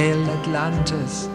Hail Atlantis!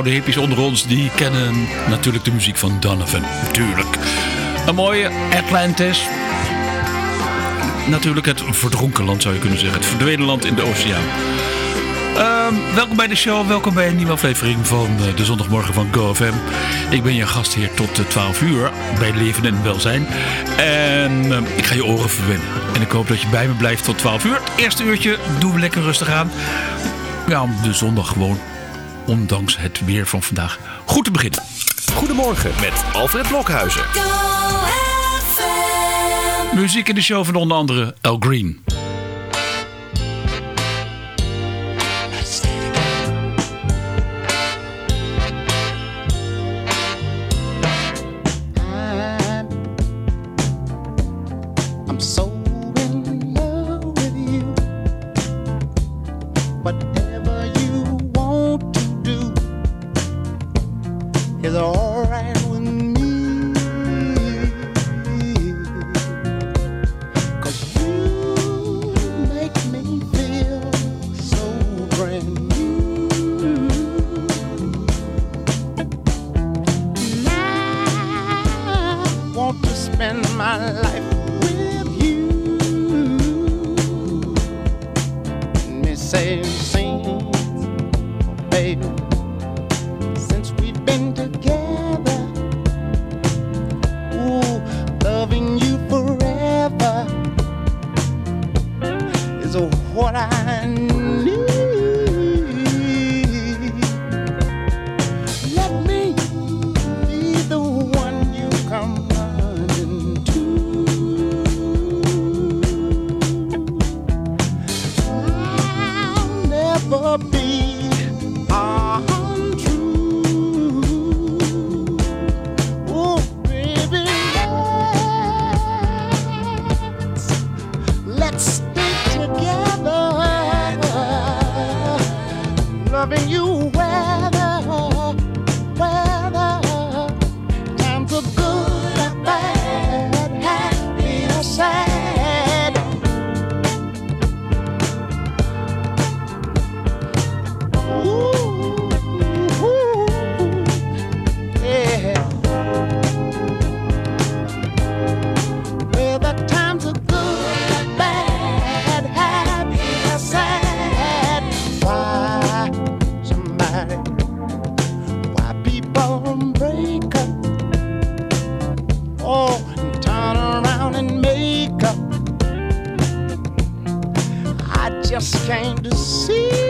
Oude hippies onder ons, die kennen natuurlijk de muziek van Donovan. Natuurlijk. Een mooie Atlantis. Natuurlijk het verdronken land zou je kunnen zeggen. Het verdwenen land in de oceaan. Um, welkom bij de show, welkom bij een nieuwe aflevering van eh, de zondagmorgen van GoFM. Ik ben je gastheer tot 12 uur bij Leven en Welzijn. En uh, ik ga je oren verwennen. En ik hoop dat je bij me blijft tot 12 uur. Het eerste uurtje doen we lekker rustig aan. Ja, om de zondag gewoon ondanks het weer van vandaag goed te beginnen. Goedemorgen met Alfred Blokhuizen. Muziek in de show van onder andere El Green. my life. just came to see.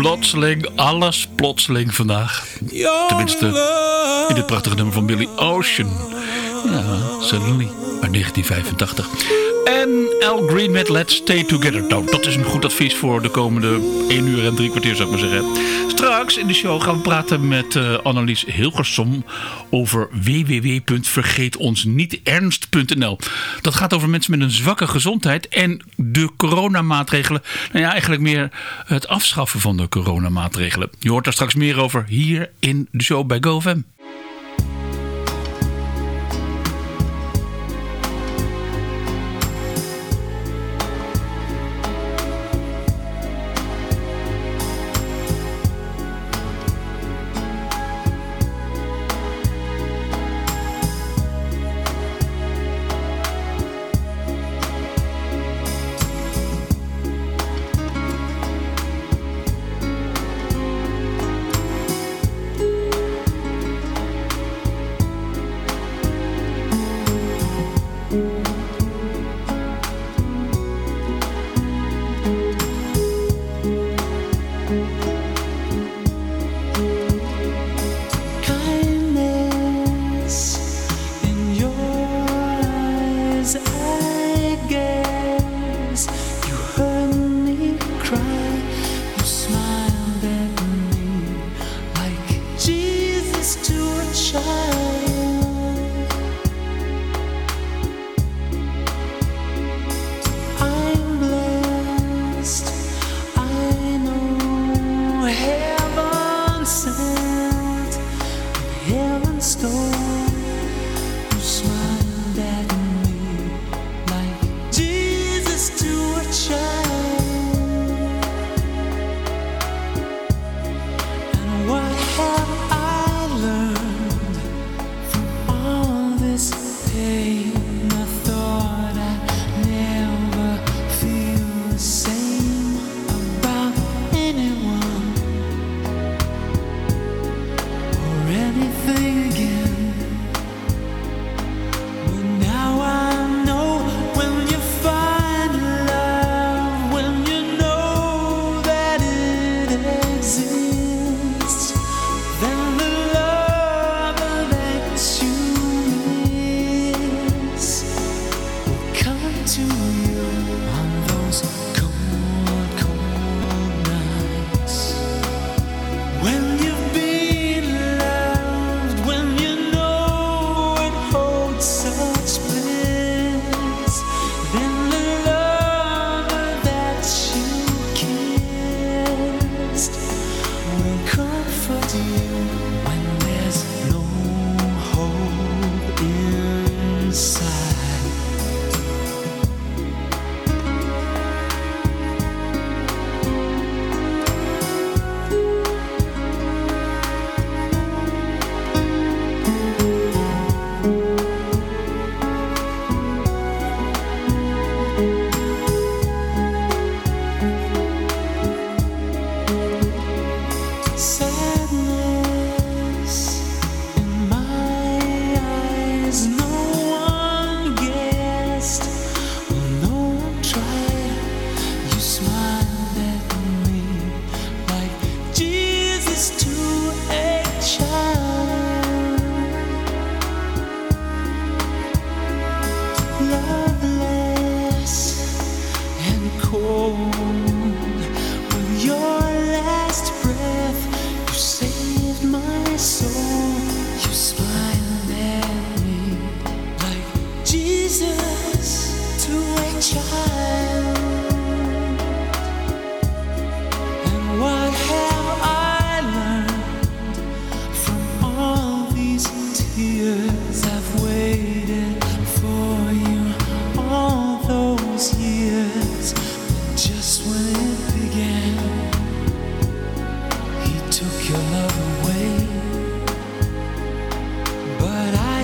plotseling, alles plotseling vandaag. Tenminste, in dit prachtige nummer van Billy Ocean. Ja, suddenly, maar 1985. En Al Green met Let's Stay Together. Nou, dat is een goed advies voor de komende 1 uur en drie kwartier, zou ik maar zeggen. Straks in de show gaan we praten met uh, Annelies Hilgersom over www.vergeetonsnieternst.nl. Dat gaat over mensen met een zwakke gezondheid en de coronamaatregelen. Nou ja, eigenlijk meer het afschaffen van de coronamaatregelen. Je hoort daar straks meer over hier in de show bij GoFam.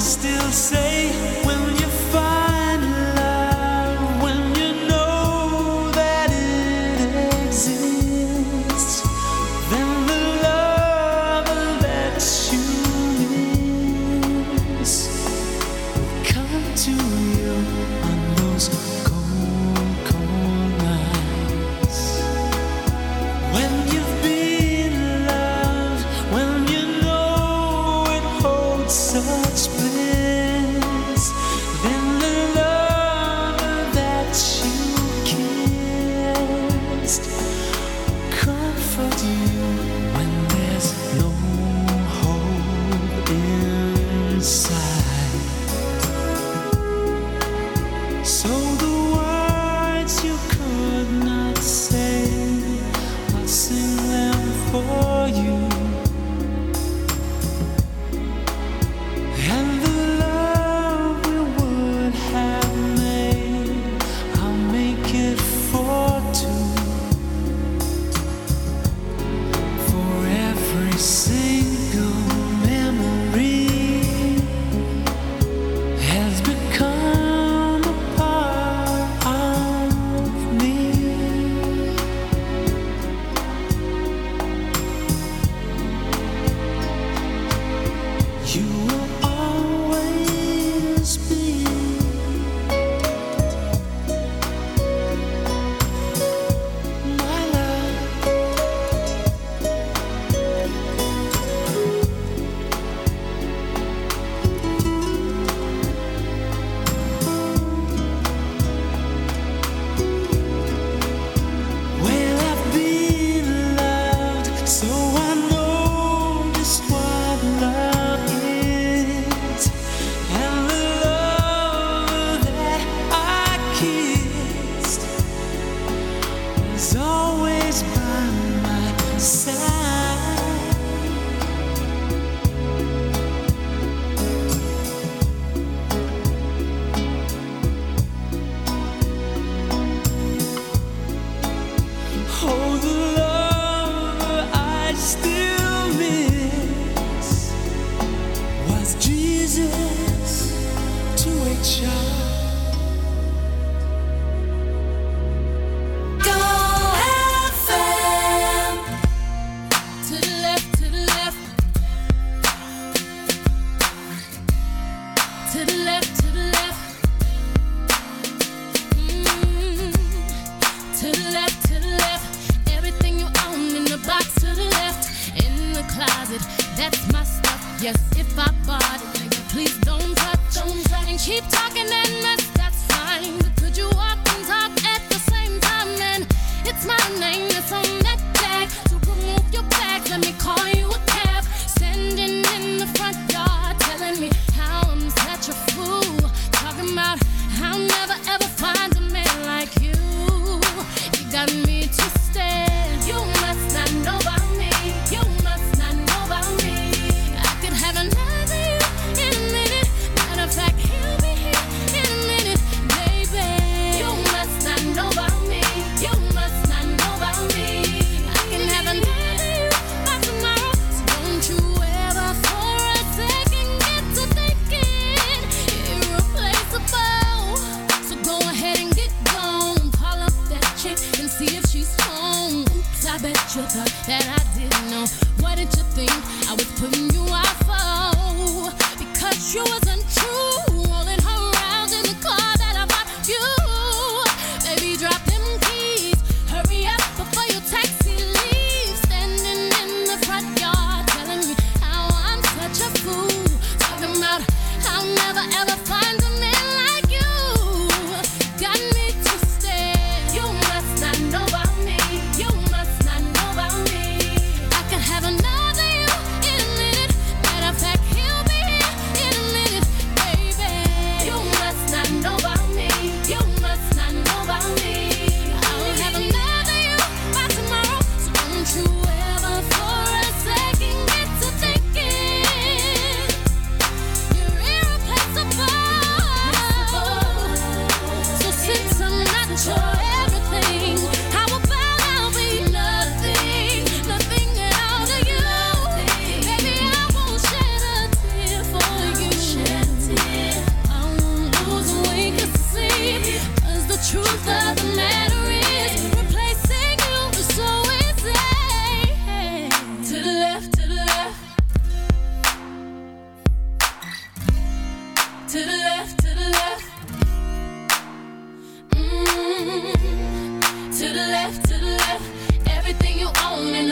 still say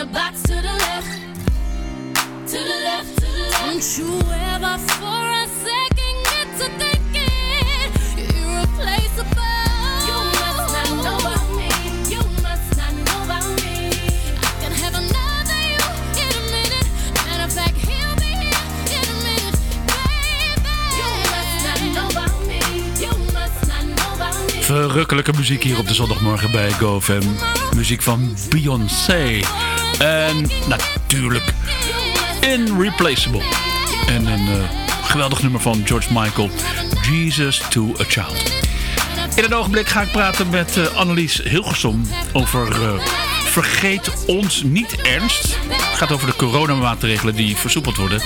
the to the left, to the left, to the left. You a second Verrukkelijke muziek hier op de zondagmorgen bij GoFam. Muziek van Beyoncé. En natuurlijk Irreplaceable. En een uh, geweldig nummer van George Michael. Jesus to a Child. In een ogenblik ga ik praten met uh, Annelies Hilgersom over uh, Vergeet ons niet ernst. Het gaat over de coronamaatregelen die versoepeld worden.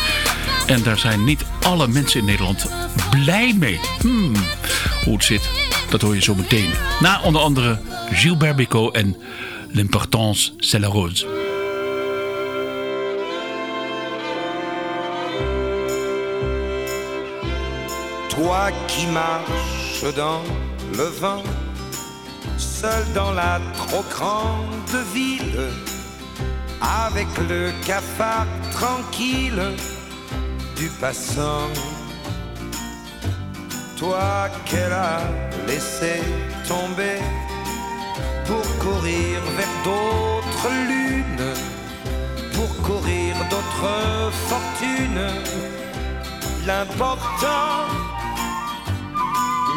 En daar zijn niet alle mensen in Nederland blij mee. Hmm, hoe het zit, dat hoor je zo meteen. Na onder andere Gilbert Bécaud en L'importance c'est la rose. Toi qui marches dans le vent, seul dans la trop grande ville, avec le cafard tranquille du passant. Toi qu'elle a laissé tomber pour courir vers d'autres lunes, pour courir d'autres fortunes. L'important,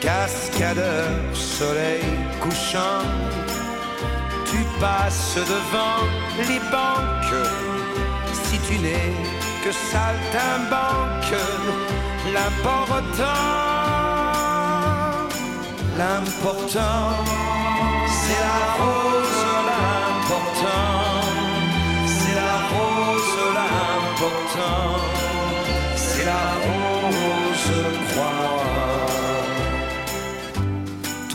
Cascadeur, soleil couchant, tu passes devant les banques. Si tu n'es que saltimbanque, l'important, l'important, c'est la rose, l'important, c'est la rose, l'important, c'est la rose, crois-moi.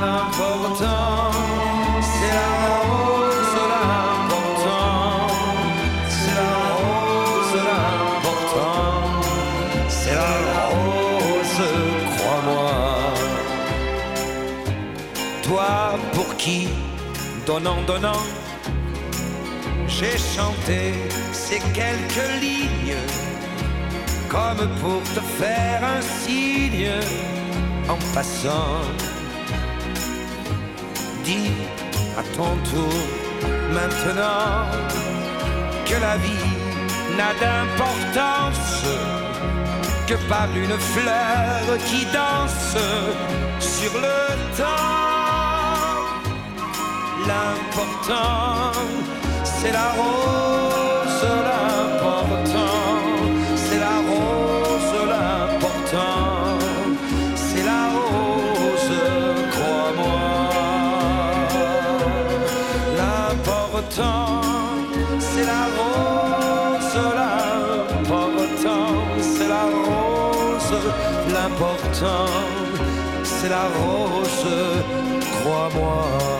l'important, c'est la rose, l'important, c'est la rose, c'est la rose, crois-moi. Toi pour qui, donnant, donnant, j'ai chanté ces quelques lignes, comme pour te faire un signe en passant à ton tour maintenant que la vie n'a d'importance que par une fleur qui danse sur le temps. L'important, c'est la rose, l'important, c'est la rose, crois-moi.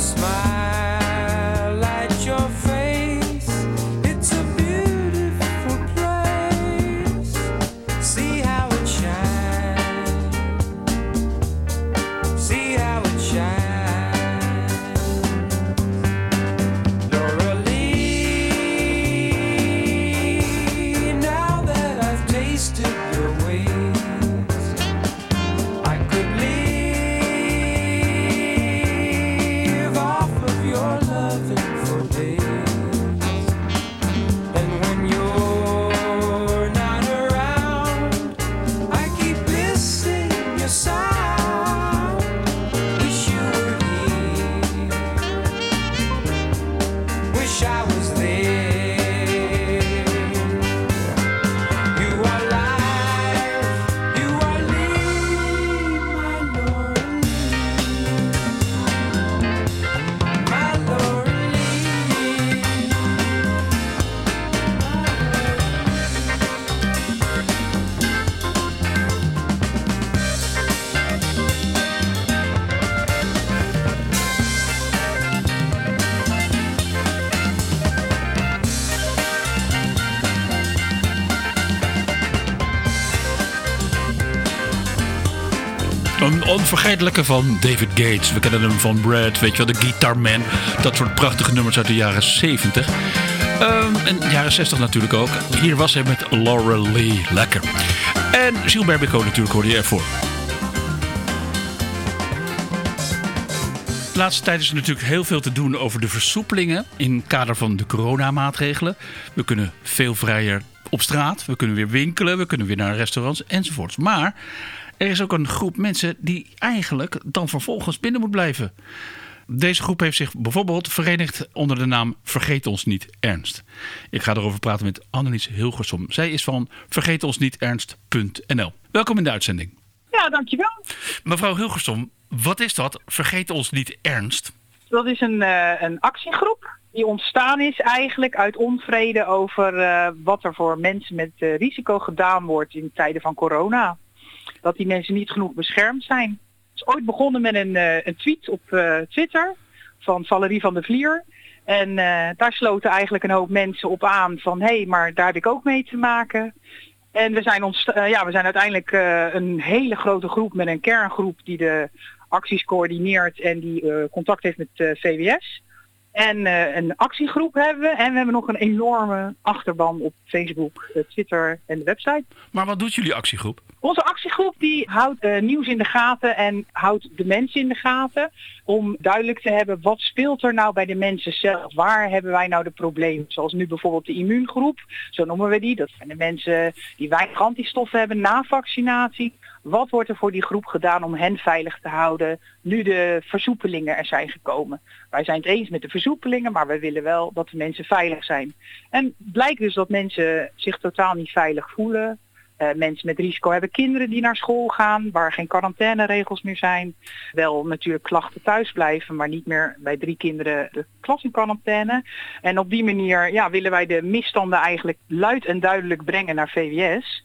smile. Onvergetelijke van David Gates. We kennen hem van Brad, weet je wel, de Guitar Man. Dat soort prachtige nummers uit de jaren 70. Ehm, en jaren 60 natuurlijk ook. Hier was hij met Laura Lee. Lekker. En Berbico natuurlijk hoorde je ervoor. De laatste tijd is er natuurlijk heel veel te doen over de versoepelingen in het kader van de coronamaatregelen. We kunnen veel vrijer op straat, we kunnen weer winkelen, we kunnen weer naar restaurants enzovoorts. Maar er is ook een groep mensen die eigenlijk dan vervolgens binnen moet blijven. Deze groep heeft zich bijvoorbeeld verenigd onder de naam Vergeet ons niet ernst. Ik ga erover praten met Annelies Hilgersom. Zij is van vergeetonsnieternst.nl. Welkom in de uitzending. Ja, dankjewel. Mevrouw Hilgersom, wat is dat? Vergeet ons niet ernst. Dat is een, uh, een actiegroep die ontstaan is eigenlijk uit onvrede over uh, wat er voor mensen met uh, risico gedaan wordt in tijden van corona. Dat die mensen niet genoeg beschermd zijn. Het is ooit begonnen met een, een tweet op Twitter van Valerie van der Vlier. En daar sloten eigenlijk een hoop mensen op aan van hé, hey, maar daar heb ik ook mee te maken. En we zijn, ons, ja, we zijn uiteindelijk een hele grote groep met een kerngroep die de acties coördineert en die contact heeft met VWS. En uh, een actiegroep hebben we. En we hebben nog een enorme achterban op Facebook, Twitter en de website. Maar wat doet jullie actiegroep? Onze actiegroep die houdt uh, nieuws in de gaten en houdt de mensen in de gaten. Om duidelijk te hebben wat speelt er nou bij de mensen zelf. Waar hebben wij nou de problemen? Zoals nu bijvoorbeeld de immuungroep. Zo noemen we die. Dat zijn de mensen die weinig antistoffen hebben na vaccinatie. Wat wordt er voor die groep gedaan om hen veilig te houden nu de versoepelingen er zijn gekomen? Wij zijn het eens met de versoepelingen, maar we willen wel dat de mensen veilig zijn. En blijkt dus dat mensen zich totaal niet veilig voelen. Uh, mensen met risico hebben kinderen die naar school gaan, waar geen quarantaineregels meer zijn. Wel natuurlijk klachten thuis blijven, maar niet meer bij drie kinderen de klas in quarantaine. En op die manier ja, willen wij de misstanden eigenlijk luid en duidelijk brengen naar VWS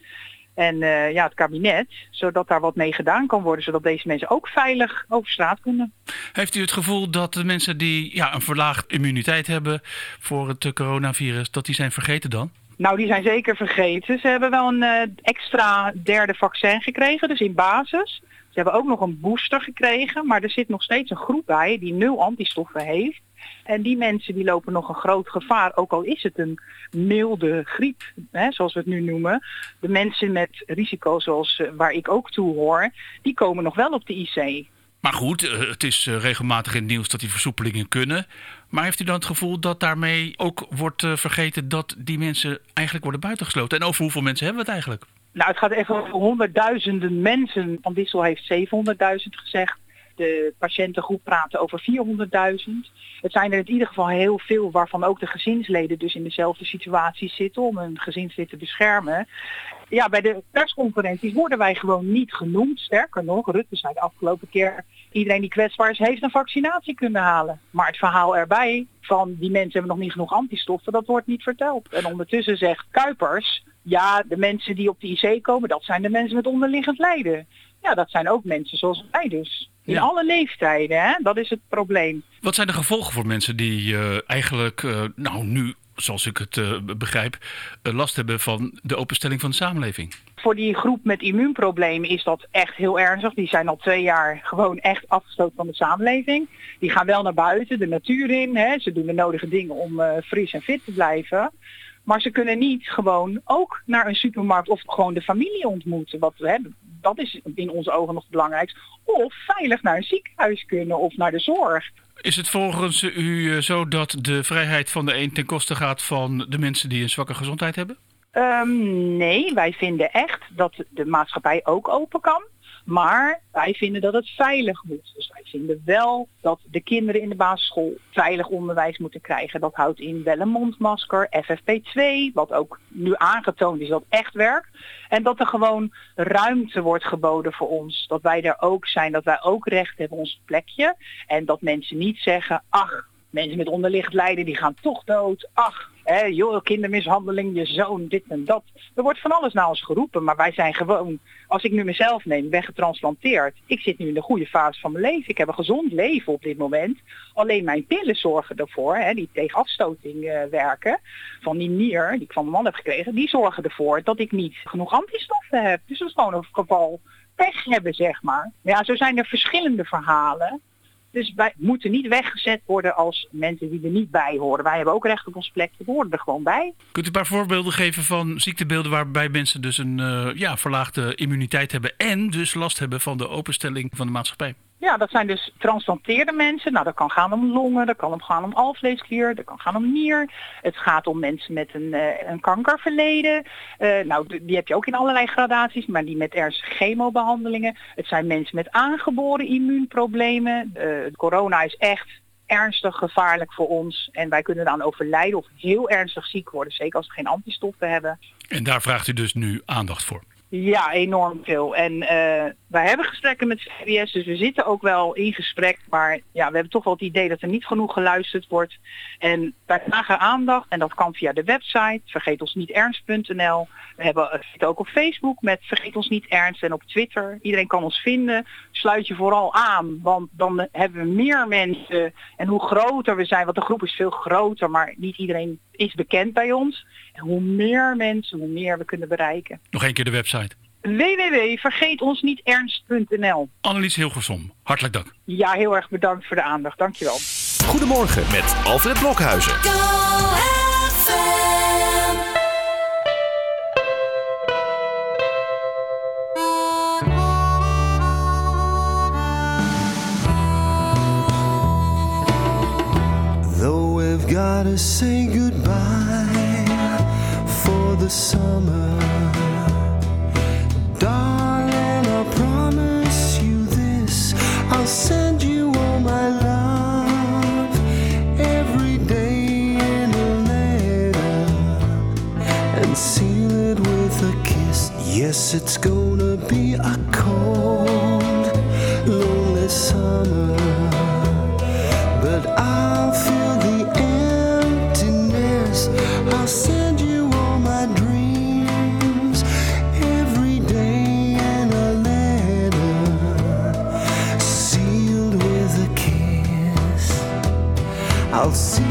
en uh, ja, het kabinet, zodat daar wat mee gedaan kan worden, zodat deze mensen ook veilig over straat kunnen. Heeft u het gevoel dat de mensen die ja, een verlaagd immuniteit hebben voor het coronavirus, dat die zijn vergeten dan? Nou, die zijn zeker vergeten. Ze hebben wel een uh, extra derde vaccin gekregen, dus in basis. Ze hebben ook nog een booster gekregen, maar er zit nog steeds een groep bij die nul antistoffen heeft. En die mensen die lopen nog een groot gevaar, ook al is het een milde griep, hè, zoals we het nu noemen. De mensen met risico, zoals uh, waar ik ook toe hoor, die komen nog wel op de IC. Maar goed, uh, het is regelmatig in het nieuws dat die versoepelingen kunnen. Maar heeft u dan het gevoel dat daarmee ook wordt vergeten dat die mensen eigenlijk worden buitengesloten? En over hoeveel mensen hebben we het eigenlijk? Nou, het gaat echt over honderdduizenden mensen. Van Dissel heeft 700.000 gezegd. De patiëntengroep praten over 400.000. Het zijn er in ieder geval heel veel waarvan ook de gezinsleden dus in dezelfde situatie zitten om hun gezinslid te beschermen. Ja, bij de persconferenties worden wij gewoon niet genoemd. Sterker nog, Rutte zei de afgelopen keer, iedereen die kwetsbaar is heeft een vaccinatie kunnen halen. Maar het verhaal erbij van die mensen hebben nog niet genoeg antistoffen, dat wordt niet verteld. En ondertussen zegt Kuipers, ja, de mensen die op de IC komen, dat zijn de mensen met onderliggend lijden. Ja, dat zijn ook mensen zoals wij dus. In ja. alle leeftijden, hè? dat is het probleem. Wat zijn de gevolgen voor mensen die uh, eigenlijk, uh, nou nu, zoals ik het uh, begrijp, last hebben van de openstelling van de samenleving? Voor die groep met immuunproblemen is dat echt heel ernstig. Die zijn al twee jaar gewoon echt afgesloten van de samenleving. Die gaan wel naar buiten, de natuur in. Hè? Ze doen de nodige dingen om fris en fit te blijven. Maar ze kunnen niet gewoon ook naar een supermarkt of gewoon de familie ontmoeten. Wat we hebben. Dat is in onze ogen nog het belangrijkste. Of veilig naar een ziekenhuis kunnen of naar de zorg. Is het volgens u zo dat de vrijheid van de een ten koste gaat van de mensen die een zwakke gezondheid hebben? Um, nee, wij vinden echt dat de maatschappij ook open kan. Maar wij vinden dat het veilig moet. Dus wij vinden wel dat de kinderen in de basisschool veilig onderwijs moeten krijgen. Dat houdt in wel een mondmasker, FFP2, wat ook nu aangetoond is dat echt werkt. En dat er gewoon ruimte wordt geboden voor ons. Dat wij er ook zijn, dat wij ook recht hebben op ons plekje. En dat mensen niet zeggen, ach, mensen met onderliggend lijden die gaan toch dood. Ach, joh, kindermishandeling, je zoon, dit en dat. Er wordt van alles naar ons geroepen, maar wij zijn gewoon, als ik nu mezelf neem, ben getransplanteerd. Ik zit nu in de goede fase van mijn leven. Ik heb een gezond leven op dit moment. Alleen mijn pillen zorgen ervoor, hè, die tegen afstoting uh, werken, van die nier, die ik van mijn man heb gekregen, die zorgen ervoor dat ik niet genoeg antistoffen heb. Dus dat is gewoon een geval pech hebben, zeg maar. Ja, zo zijn er verschillende verhalen. Dus wij moeten niet weggezet worden als mensen die er niet bij horen. Wij hebben ook recht op ons plekje, we horen er gewoon bij. Kunt u een paar voorbeelden geven van ziektebeelden waarbij mensen dus een eh, ja, verlaagde immuniteit hebben en dus last hebben van de openstelling van de maatschappij? Ja, dat zijn dus transplanteerde mensen. Nou, dat kan gaan om longen, dat kan gaan om alvleesklier, dat kan gaan om nier. Het gaat om mensen met een, uh, een kankerverleden. Uh, nou, die heb je ook in allerlei gradaties, maar die met ernstige chemobehandelingen. Het zijn mensen met aangeboren immuunproblemen. Uh, corona is echt ernstig gevaarlijk voor ons. En wij kunnen dan overlijden of heel ernstig ziek worden, zeker als we geen antistoffen hebben. En daar vraagt u dus nu aandacht voor? Ja, enorm veel. En uh, wij hebben gesprekken met CBS, dus we zitten ook wel in gesprek. Maar ja, we hebben toch wel het idee dat er niet genoeg geluisterd wordt. En wij vragen aandacht en dat kan via de website vergeetonsnieternst.nl. We hebben het zitten ook op Facebook met Vergeet ons niet ernst en op Twitter. Iedereen kan ons vinden. Sluit je vooral aan, want dan hebben we meer mensen. En hoe groter we zijn, want de groep is veel groter, maar niet iedereen is bekend bij ons. En hoe meer mensen, hoe meer we kunnen bereiken. Nog één keer de website www.vergeetonsnieternst.nl Annelies Hilgersom, hartelijk dank. Ja, heel erg bedankt voor de aandacht. Dankjewel. Goedemorgen met Alfred Blokhuizen. Though we've gotta say goodbye for the summer. Darling, I promise you this. I'll send you all my love every day in a letter and seal it with a kiss. Yes, it's gonna be a cold, lonely summer, but I'll feel the emptiness. I'll send I'll see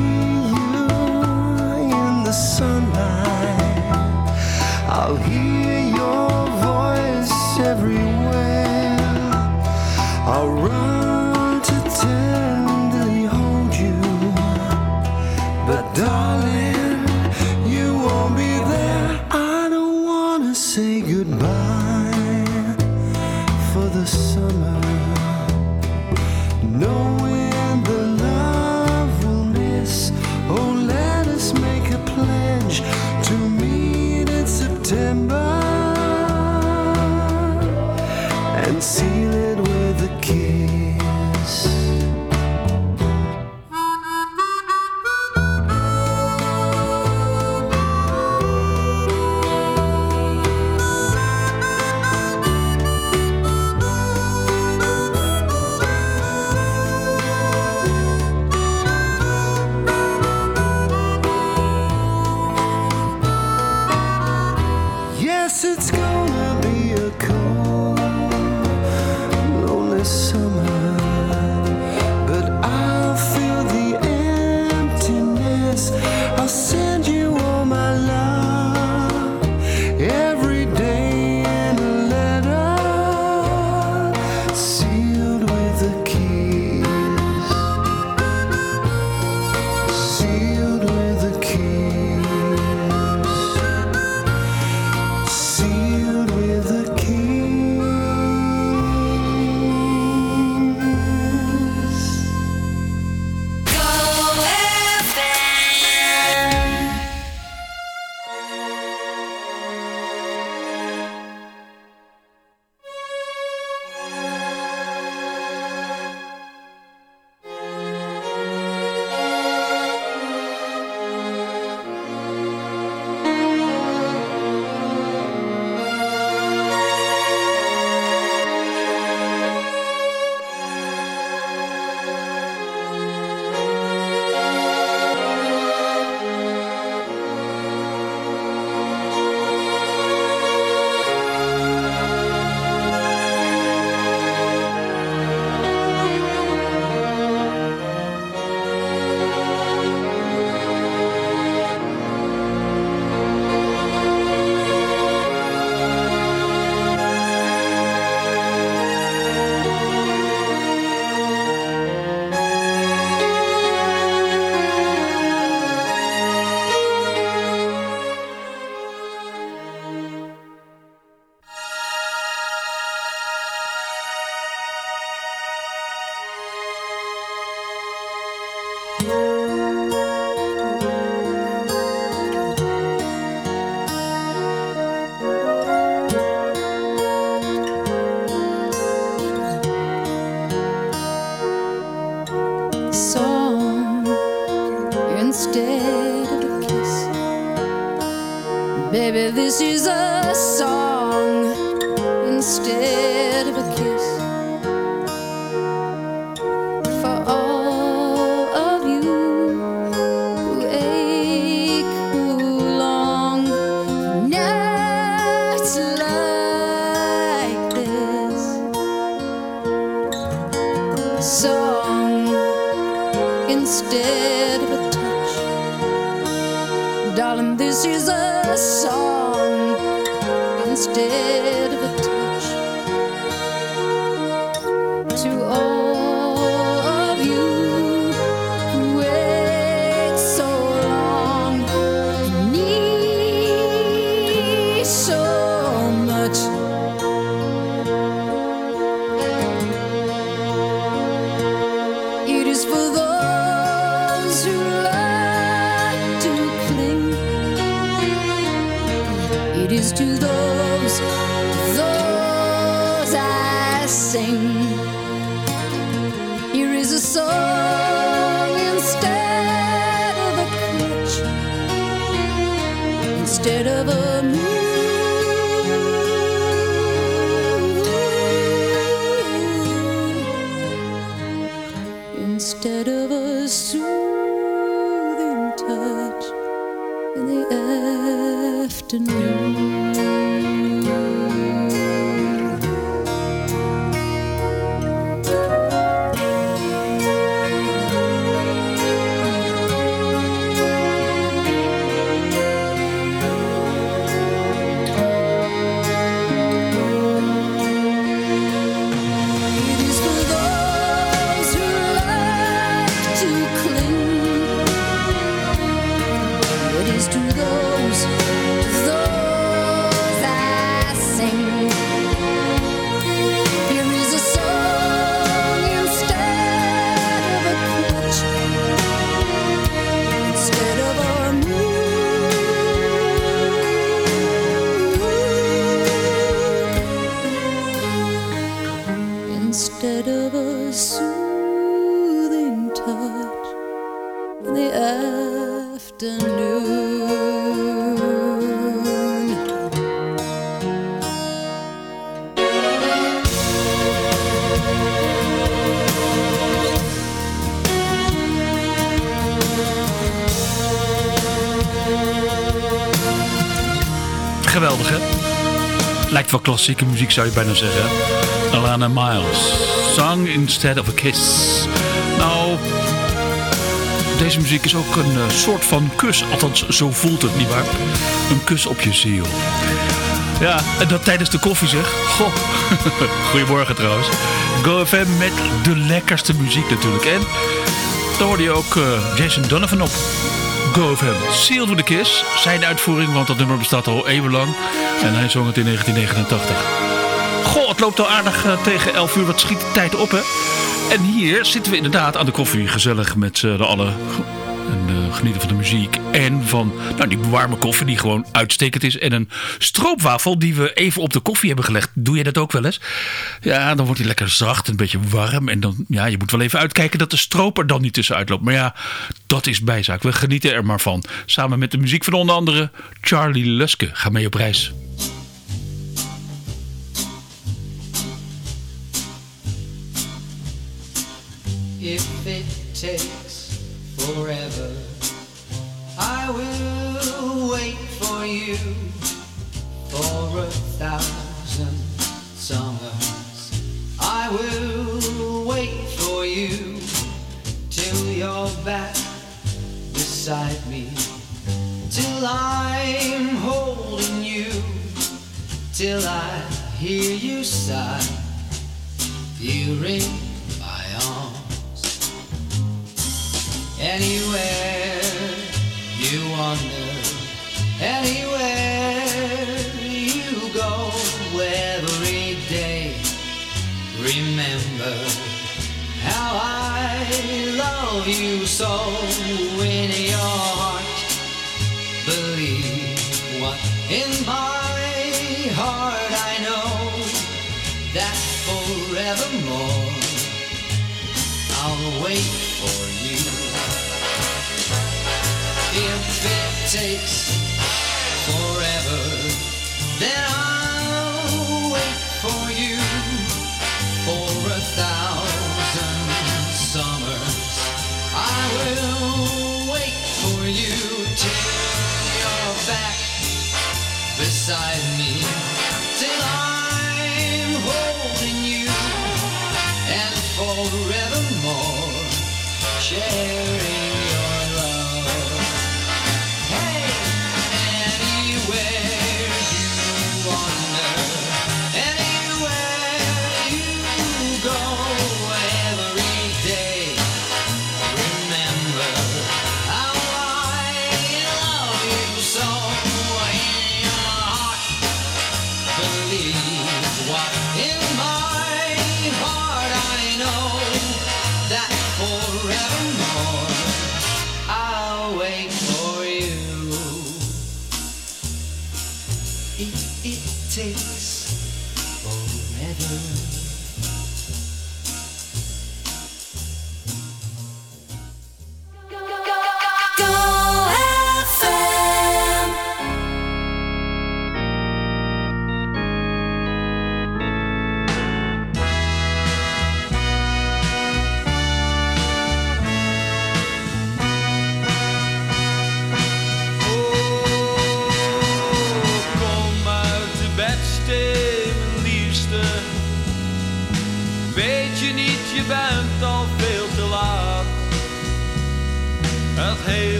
instead Wel klassieke muziek, zou je bijna zeggen. Alana Miles. Song instead of a kiss. Nou, deze muziek is ook een eh, soort van kus. Althans, zo voelt het, nietwaar? Een kus op je ziel. Ja, en dat tijdens de koffie zeg. Goh. Goedemorgen trouwens. Go FM met de lekkerste muziek natuurlijk. En daar hoorde je ook eh, Jason Donovan op. Go FM. Sealed with a Kiss. Zijn uitvoering, want dat nummer bestaat al eeuwenlang. En hij zong het in 1989. Goh, het loopt al aardig eh, tegen 11 uur. Wat schiet de tijd op, hè? En hier zitten we inderdaad aan de koffie. Gezellig met z'n allen. En eh, genieten van de muziek. En van nou, die warme koffie die gewoon uitstekend is. En een stroopwafel die we even op de koffie hebben gelegd. Doe je dat ook wel eens? Ja, dan wordt hij lekker zacht. Een beetje warm. En dan, ja, je moet wel even uitkijken dat de stroop er dan niet tussenuit loopt. Maar ja, dat is bijzaak. We genieten er maar van. Samen met de muziek van onder andere Charlie Luske. Ga mee op reis. Forever, I will wait for you for a thousand summers. I will wait for you till you're back beside me, till I'm holding you, till I hear you sigh. You're in Anywhere you wander, anywhere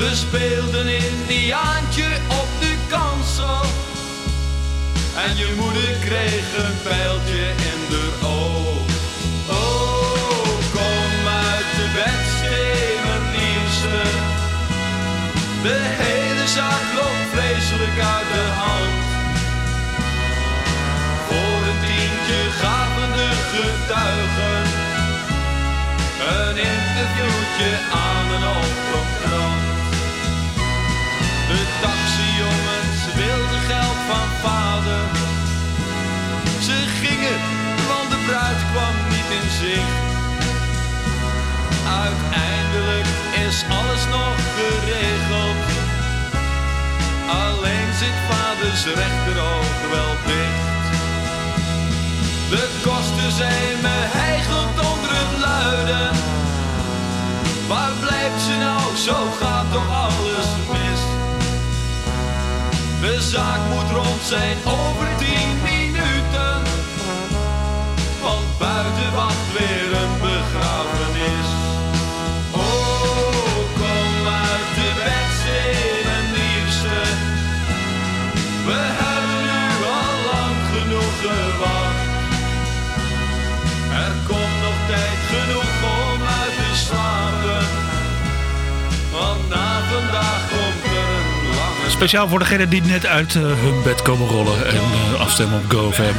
Ze speelden Indiaantje op de kansel. En je moeder kreeg een pijltje in de oog. Oh, kom uit de bedstee, mijn. De hele zaak loopt vreselijk uit de hand. Voor een tientje gaven de getuigen een interviewtje Uiteindelijk is alles nog geregeld. Alleen zit vaders rechteroog wel dicht. De kosten zijn me onder het luiden. Waar blijft ze nou? Zo gaat toch alles mis. De zaak moet rond zijn over tien minuten. Want buiten wacht weer Speciaal voor degenen die net uit eh, hun bed komen rollen en eh, afstemmen op GoFam.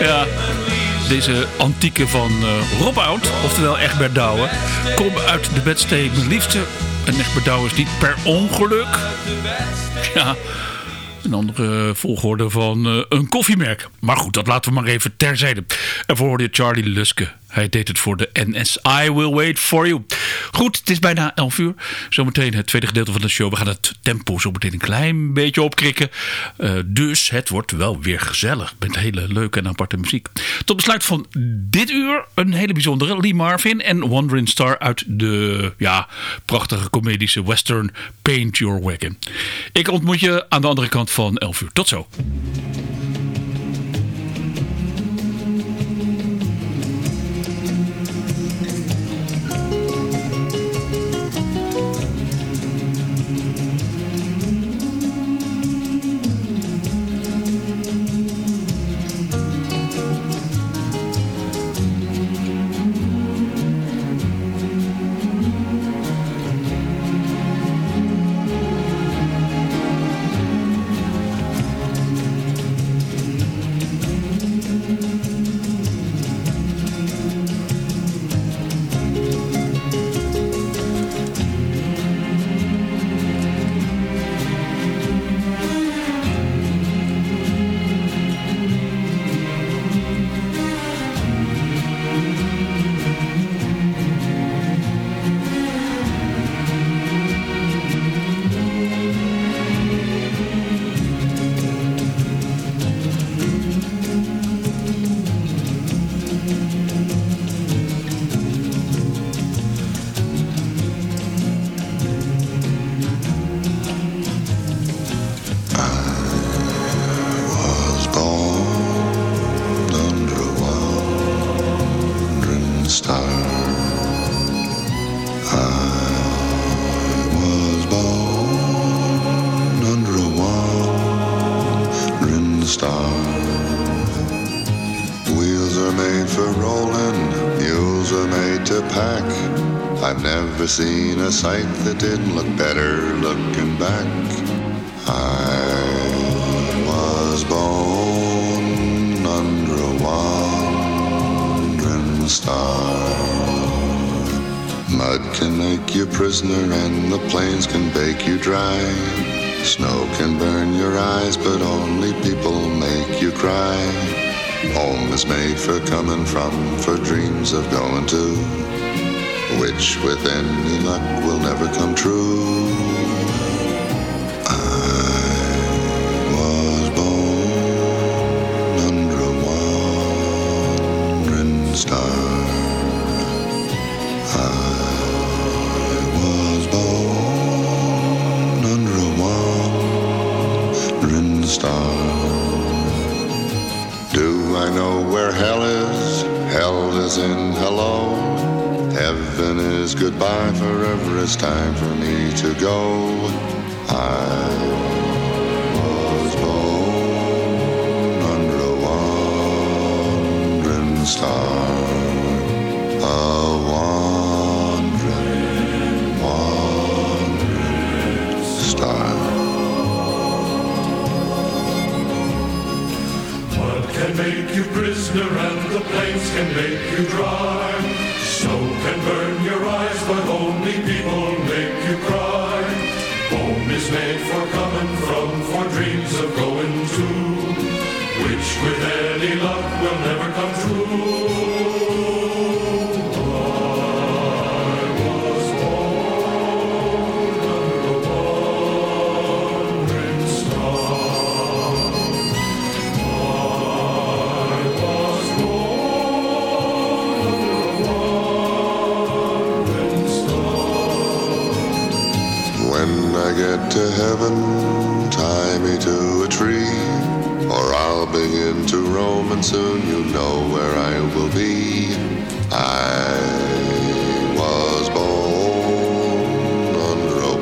Ja, deze antieke van eh Rob Oud, oftewel Egbert Douwe. Kom uit de bedstee, mijn liefste. En Egbert Douwe is niet per ongeluk. Ja, een andere volgorde van een koffiemerk. Maar goed, dat laten we maar even terzijde. En voor hoorde Charlie Luske Hij deed het voor de NS. I will wait for you. Goed, het is bijna 11 uur. Zometeen het tweede gedeelte van de show. We gaan het tempo zo meteen een klein beetje opkrikken. Eh, dus het wordt wel weer gezellig. Met hele leuke en aparte muziek. Tot besluit van dit uur een hele bijzondere. Lee Marvin en Wandering Star uit de ja, prachtige comedische western Paint Your Wagon. Ik ontmoet je aan de andere kant van 11 uur. Tot zo. Never seen a sight that didn't look better looking back. I was born under a wandering star. Mud can make you prisoner and the plains can bake you dry. Snow can burn your eyes, but only people make you cry. Home is made for coming from, for dreams of going to, which with any luck will never come true. Forever it's time for me to go. To Rome, and soon you'll know where I will be. I was born under a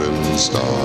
wandering star,